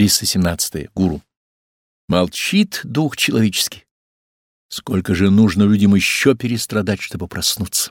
317. Гуру. Молчит дух человеческий. Сколько же нужно людям еще перестрадать, чтобы проснуться?